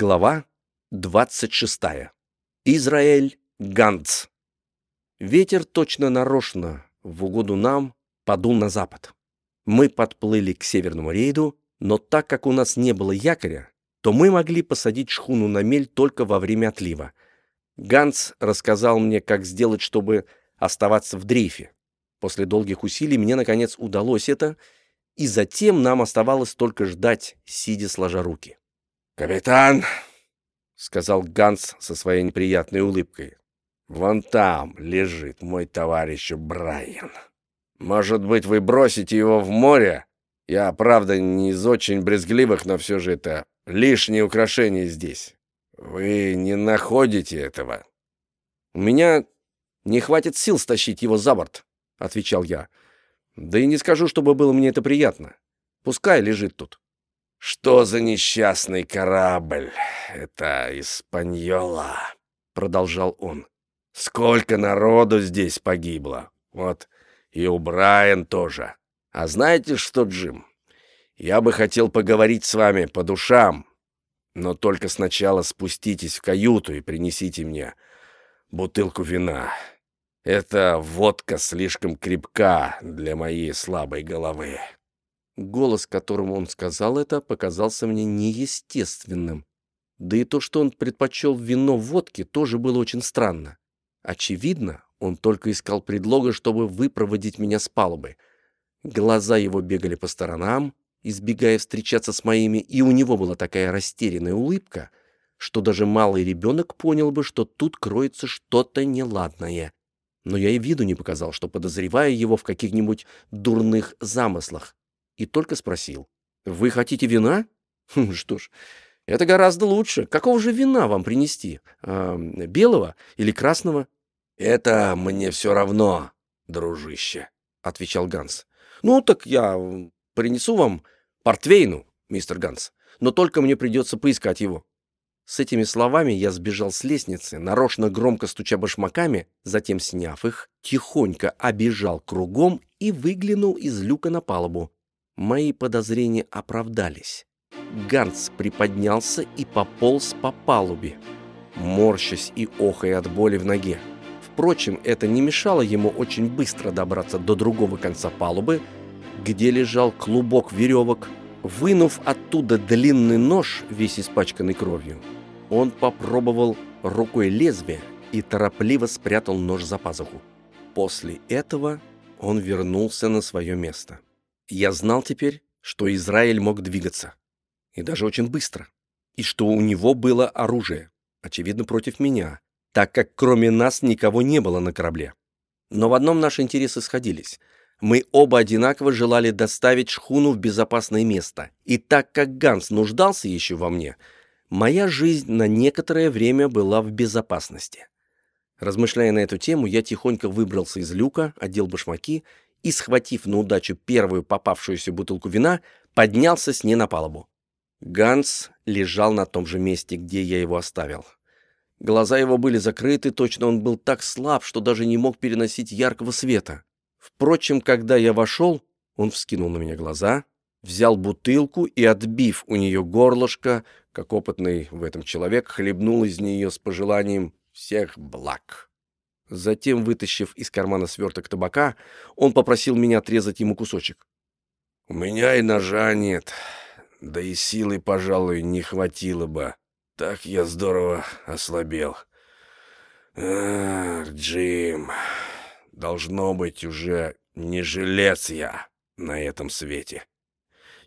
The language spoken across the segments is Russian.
Глава 26. Израиль Ганц. Ветер точно нарочно, в угоду нам, подул на запад. Мы подплыли к северному рейду, но так как у нас не было якоря, то мы могли посадить шхуну на мель только во время отлива. Ганц рассказал мне, как сделать, чтобы оставаться в дрейфе. После долгих усилий мне, наконец, удалось это, и затем нам оставалось только ждать, сидя сложа руки. «Капитан!» — сказал Ганс со своей неприятной улыбкой. «Вон там лежит мой товарищ Брайан. Может быть, вы бросите его в море? Я, правда, не из очень брезгливых, но все же это лишнее украшение здесь. Вы не находите этого?» «У меня не хватит сил стащить его за борт», — отвечал я. «Да и не скажу, чтобы было мне это приятно. Пускай лежит тут». «Что за несчастный корабль? Это Испаньола», — продолжал он. «Сколько народу здесь погибло. Вот и у Брайан тоже. А знаете что, Джим? Я бы хотел поговорить с вами по душам, но только сначала спуститесь в каюту и принесите мне бутылку вина. Эта водка слишком крепка для моей слабой головы». Голос, которым он сказал это, показался мне неестественным. Да и то, что он предпочел вино водке, тоже было очень странно. Очевидно, он только искал предлога, чтобы выпроводить меня с палубы. Глаза его бегали по сторонам, избегая встречаться с моими, и у него была такая растерянная улыбка, что даже малый ребенок понял бы, что тут кроется что-то неладное. Но я и виду не показал, что подозреваю его в каких-нибудь дурных замыслах и только спросил. «Вы хотите вина?» хм, «Что ж, это гораздо лучше. Какого же вина вам принести? Э, белого или красного?» «Это мне все равно, дружище», — отвечал Ганс. «Ну, так я принесу вам портвейну, мистер Ганс, но только мне придется поискать его». С этими словами я сбежал с лестницы, нарочно громко стуча башмаками, затем, сняв их, тихонько обежал кругом и выглянул из люка на палубу. Мои подозрения оправдались. Ганс приподнялся и пополз по палубе, морщась и охая от боли в ноге. Впрочем, это не мешало ему очень быстро добраться до другого конца палубы, где лежал клубок веревок. Вынув оттуда длинный нож, весь испачканный кровью, он попробовал рукой лезвие и торопливо спрятал нож за пазуху. После этого он вернулся на свое место. Я знал теперь, что Израиль мог двигаться. И даже очень быстро. И что у него было оружие. Очевидно, против меня. Так как кроме нас никого не было на корабле. Но в одном наши интересы сходились. Мы оба одинаково желали доставить шхуну в безопасное место. И так как Ганс нуждался еще во мне, моя жизнь на некоторое время была в безопасности. Размышляя на эту тему, я тихонько выбрался из люка, одел башмаки и, схватив на удачу первую попавшуюся бутылку вина, поднялся с ней на палубу. Ганс лежал на том же месте, где я его оставил. Глаза его были закрыты, точно он был так слаб, что даже не мог переносить яркого света. Впрочем, когда я вошел, он вскинул на меня глаза, взял бутылку и, отбив у нее горлышко, как опытный в этом человек, хлебнул из нее с пожеланием всех благ. Затем, вытащив из кармана сверток табака, он попросил меня отрезать ему кусочек. «У меня и ножа нет, да и силы, пожалуй, не хватило бы. Так я здорово ослабел. Ах, Джим, должно быть, уже не жилец я на этом свете.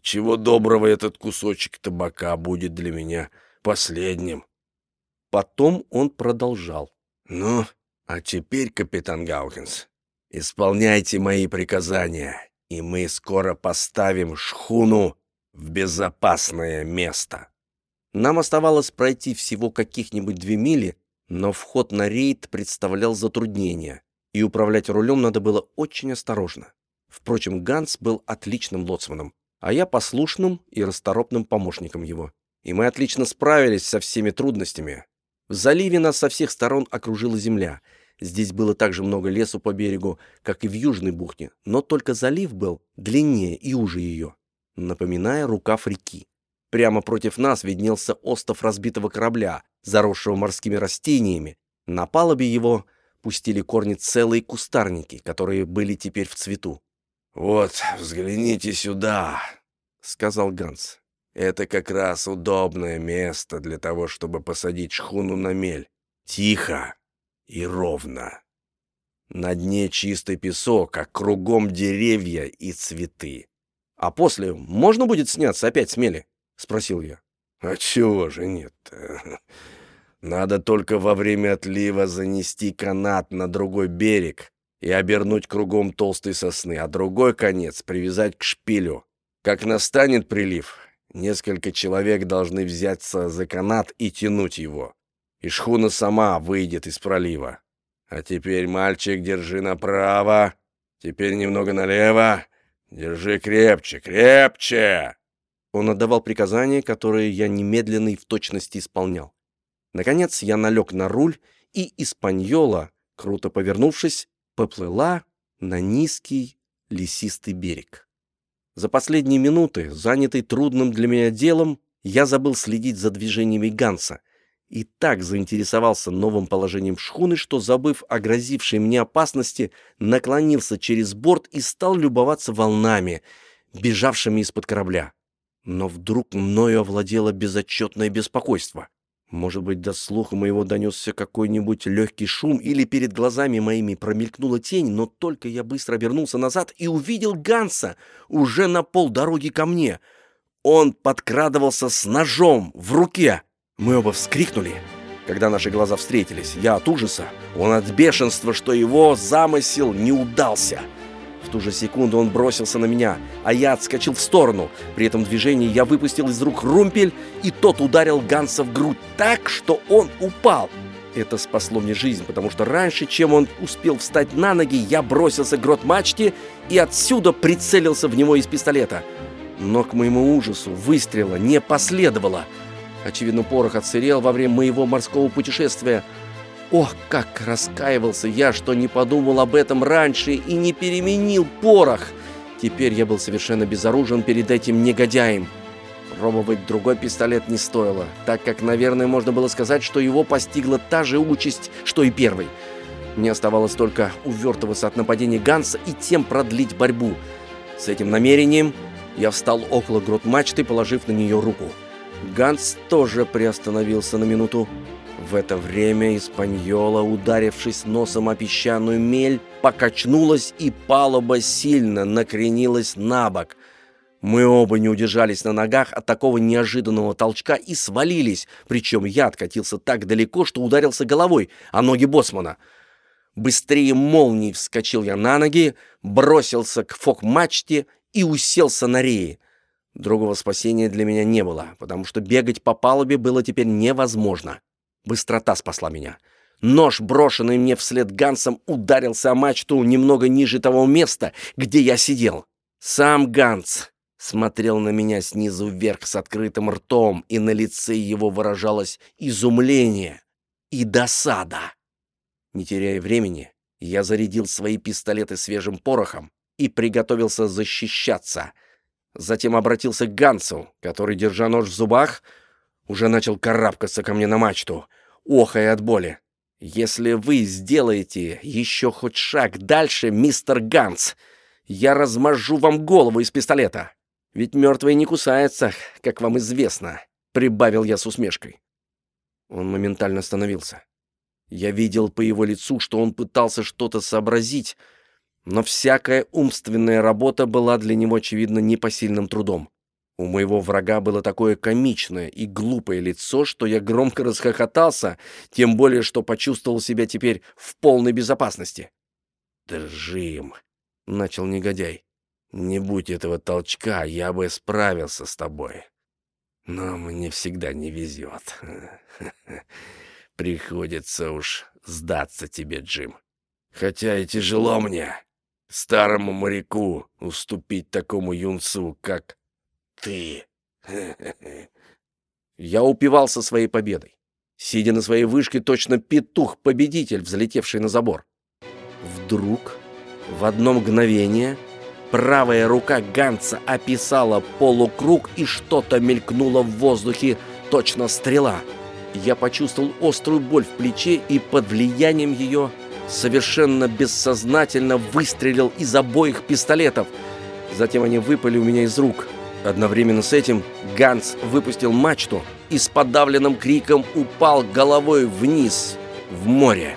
Чего доброго этот кусочек табака будет для меня последним». Потом он продолжал. «Ну, а теперь, капитан Гаукинс, исполняйте мои приказания, и мы скоро поставим шхуну в безопасное место. Нам оставалось пройти всего каких-нибудь две мили, но вход на рейд представлял затруднения, и управлять рулем надо было очень осторожно. Впрочем, Ганс был отличным лоцманом, а я послушным и расторопным помощником его. И мы отлично справились со всеми трудностями. В заливе нас со всех сторон окружила земля — Здесь было так же много лесу по берегу, как и в Южной бухте, но только залив был длиннее и уже ее, напоминая рукав реки. Прямо против нас виднелся остов разбитого корабля, заросшего морскими растениями. На палубе его пустили корни целые кустарники, которые были теперь в цвету. «Вот, взгляните сюда», — сказал Ганс. «Это как раз удобное место для того, чтобы посадить шхуну на мель. Тихо и ровно. На дне чистый песок, а кругом деревья и цветы. А после можно будет сняться опять с мели?» — спросил я. «А чего же нет-то? Надо только во время отлива занести канат на другой берег и обернуть кругом толстой сосны, а другой конец привязать к шпилю. Как настанет прилив, несколько человек должны взяться за канат и тянуть его, и шхуна сама выйдет из пролива. А теперь, мальчик, держи направо, теперь немного налево, держи крепче, крепче!» Он отдавал приказания, которые я немедленно и в точности исполнял. Наконец я налег на руль, и Испаньола, круто повернувшись, поплыла на низкий лесистый берег. За последние минуты, занятый трудным для меня делом, я забыл следить за движениями Ганса и так заинтересовался новым положением шхуны, что, забыв о грозившей мне опасности, наклонился через борт и стал любоваться волнами, бежавшими из-под корабля. Но вдруг мною овладело безотчетное беспокойство. Может быть, до слуха моего донесся какой-нибудь легкий шум, или перед глазами моими промелькнула тень, но только я быстро обернулся назад и увидел Ганса уже на полдороги ко мне. Он подкрадывался с ножом в руке. Мы оба вскрикнули, когда наши глаза встретились. Я от ужаса, он от бешенства, что его замысел не удался. — в ту же секунду он бросился на меня, а я отскочил в сторону. При этом движении я выпустил из рук румпель, и тот ударил Ганса в грудь так, что он упал. Это спасло мне жизнь, потому что раньше, чем он успел встать на ноги, я бросился к грот-мачте и отсюда прицелился в него из пистолета. Но к моему ужасу выстрела не последовало. Очевидно, порох отсырел во время моего морского путешествия – Ох, как раскаивался я, что не подумал об этом раньше и не переменил порох. Теперь я был совершенно безоружен перед этим негодяем. Пробовать другой пистолет не стоило, так как, наверное, можно было сказать, что его постигла та же участь, что и первый. Мне оставалось только увертываться от нападения Ганса и тем продлить борьбу. С этим намерением я встал около грот мачты, положив на нее руку. Ганс тоже приостановился на минуту. В это время Испаньола, ударившись носом о песчаную мель, покачнулась и палуба сильно накренилась на бок. Мы оба не удержались на ногах от такого неожиданного толчка и свалились, причем я откатился так далеко, что ударился головой о ноги боссмана. Быстрее молнии вскочил я на ноги, бросился к фок-мачте и уселся на рее. Другого спасения для меня не было, потому что бегать по палубе было теперь невозможно. Быстрота спасла меня. Нож, брошенный мне вслед Гансом, ударился о мачту немного ниже того места, где я сидел. Сам Ганс смотрел на меня снизу вверх с открытым ртом, и на лице его выражалось изумление и досада. Не теряя времени, я зарядил свои пистолеты свежим порохом и приготовился защищаться. Затем обратился к Гансу, который, держа нож в зубах, уже начал карабкаться ко мне на мачту, охая от боли. «Если вы сделаете еще хоть шаг дальше, мистер Ганс, я размажу вам голову из пистолета. Ведь мертвые не кусаются, как вам известно», — прибавил я с усмешкой. Он моментально остановился. Я видел по его лицу, что он пытался что-то сообразить, но всякая умственная работа была для него, очевидно, непосильным трудом. У моего врага было такое комичное и глупое лицо, что я громко расхохотался, тем более, что почувствовал себя теперь в полной безопасности. «Держим», — начал негодяй. «Не будь этого толчка, я бы справился с тобой. Но мне всегда не везет. Приходится уж сдаться тебе, Джим. Хотя и тяжело мне, старому моряку, уступить такому юнцу, как ты. Я упивался своей победой, сидя на своей вышке точно петух-победитель, взлетевший на забор. Вдруг, в одно мгновение, Правая рука Ганса описала полукруг, и что-то мелькнуло в воздухе, точно стрела. Я почувствовал острую боль в плече и под влиянием ее совершенно бессознательно выстрелил из обоих пистолетов. Затем они выпали у меня из рук. Одновременно с этим Ганс выпустил мачту и с подавленным криком упал головой вниз в море.